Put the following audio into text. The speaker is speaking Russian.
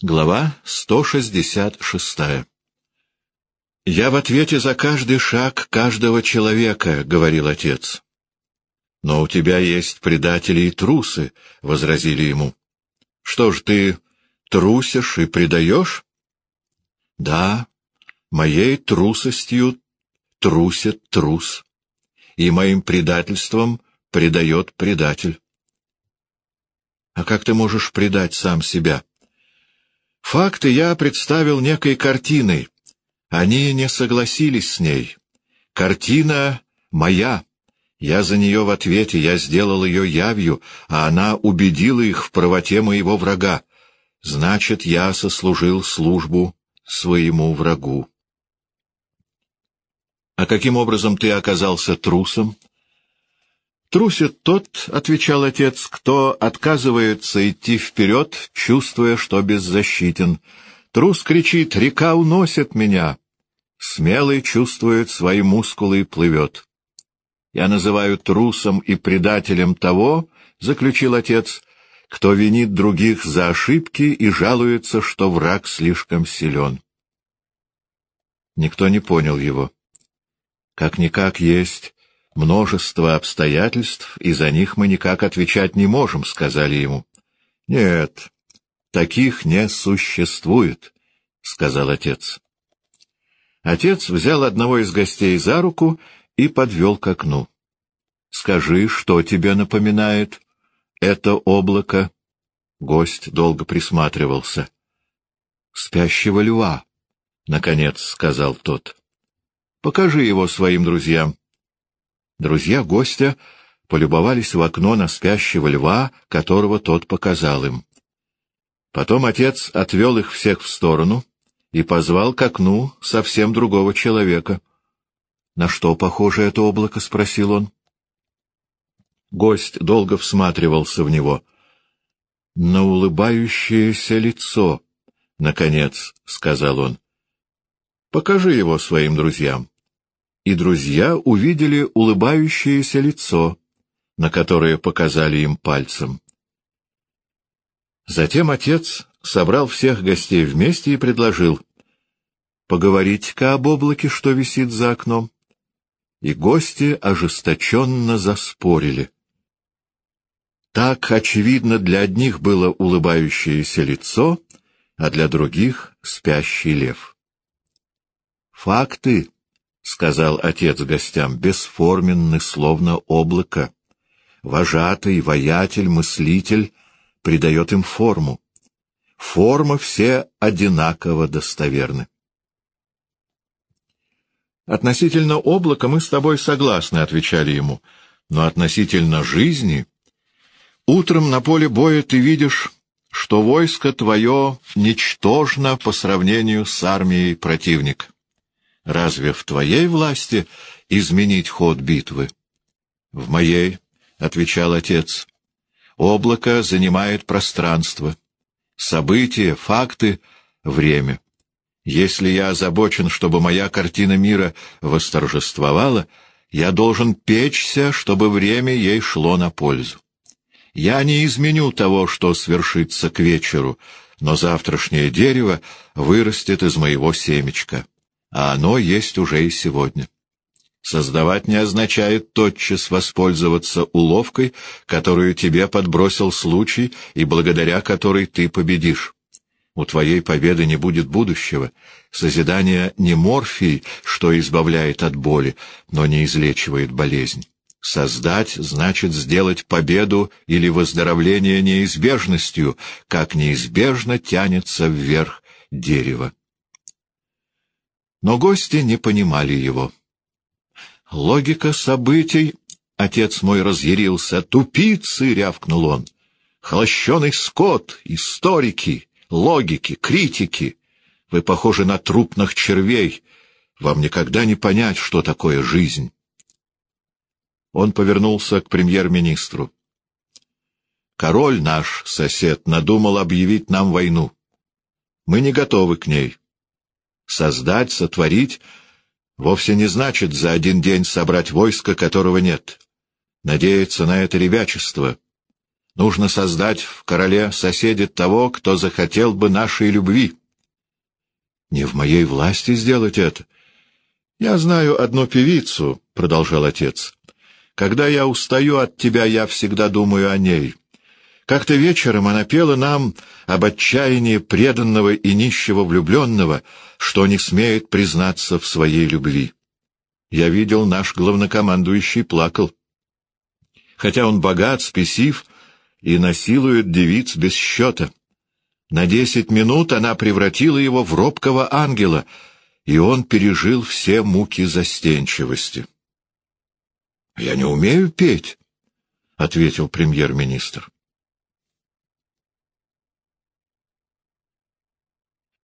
Глава 166 «Я в ответе за каждый шаг каждого человека», — говорил отец. «Но у тебя есть предатели и трусы», — возразили ему. «Что ж ты трусишь и предаешь?» «Да, моей трусостью трусит трус, и моим предательством предает предатель». «А как ты можешь предать сам себя?» Факты я представил некой картиной. Они не согласились с ней. Картина моя. Я за нее в ответе, я сделал ее явью, а она убедила их в правоте моего врага. Значит, я сослужил службу своему врагу. А каким образом ты оказался трусом? «Трусит тот, — отвечал отец, — кто отказывается идти вперед, чувствуя, что беззащитен. Трус кричит, река уносит меня. Смелый чувствует свои мускулы и плывет. Я называю трусом и предателем того, — заключил отец, — кто винит других за ошибки и жалуется, что враг слишком силен. Никто не понял его. Как-никак есть множество обстоятельств, и за них мы никак отвечать не можем, — сказали ему. — Нет, таких не существует, — сказал отец. Отец взял одного из гостей за руку и подвел к окну. — Скажи, что тебе напоминает это облако? Гость долго присматривался. — Спящего льва, — наконец сказал тот. — Покажи его своим друзьям. Друзья гостя полюбовались в окно на спящего льва, которого тот показал им. Потом отец отвел их всех в сторону и позвал к окну совсем другого человека. — На что похоже это облако? — спросил он. Гость долго всматривался в него. — На улыбающееся лицо, — наконец сказал он. — Покажи его своим друзьям и друзья увидели улыбающееся лицо, на которое показали им пальцем. Затем отец собрал всех гостей вместе и предложил «Поговорить-ка об облаке, что висит за окном». И гости ожесточенно заспорили. Так, очевидно, для одних было улыбающееся лицо, а для других — спящий лев. Факты — сказал отец гостям, — бесформенны, словно облако. Вожатый, воятель, мыслитель придает им форму. Формы все одинаково достоверны. «Относительно облака мы с тобой согласны», — отвечали ему, — «но относительно жизни...» Утром на поле боя ты видишь, что войско твое ничтожно по сравнению с армией противника. Разве в твоей власти изменить ход битвы? — В моей, — отвечал отец. — Облако занимает пространство. События, факты — время. Если я озабочен, чтобы моя картина мира восторжествовала, я должен печься, чтобы время ей шло на пользу. Я не изменю того, что свершится к вечеру, но завтрашнее дерево вырастет из моего семечка а оно есть уже и сегодня. Создавать не означает тотчас воспользоваться уловкой, которую тебе подбросил случай и благодаря которой ты победишь. У твоей победы не будет будущего. Созидание не морфий, что избавляет от боли, но не излечивает болезнь. Создать значит сделать победу или выздоровление неизбежностью, как неизбежно тянется вверх дерево. Но гости не понимали его. «Логика событий...» — отец мой разъярился. «Тупицы!» — рявкнул он. «Холощеный скот, историки, логики, критики. Вы похожи на трупных червей. Вам никогда не понять, что такое жизнь». Он повернулся к премьер-министру. «Король наш, сосед, надумал объявить нам войну. Мы не готовы к ней. Создать, сотворить вовсе не значит за один день собрать войско, которого нет. Надеяться на это ребячество. Нужно создать в короле соседа того, кто захотел бы нашей любви. Не в моей власти сделать это. Я знаю одну певицу, — продолжал отец. Когда я устаю от тебя, я всегда думаю о ней. Как-то вечером она пела нам об отчаянии преданного и нищего влюбленного, что не смеет признаться в своей любви. Я видел, наш главнокомандующий плакал. Хотя он богат, спесив и насилует девиц без счета. На десять минут она превратила его в робкого ангела, и он пережил все муки застенчивости. — Я не умею петь, — ответил премьер-министр.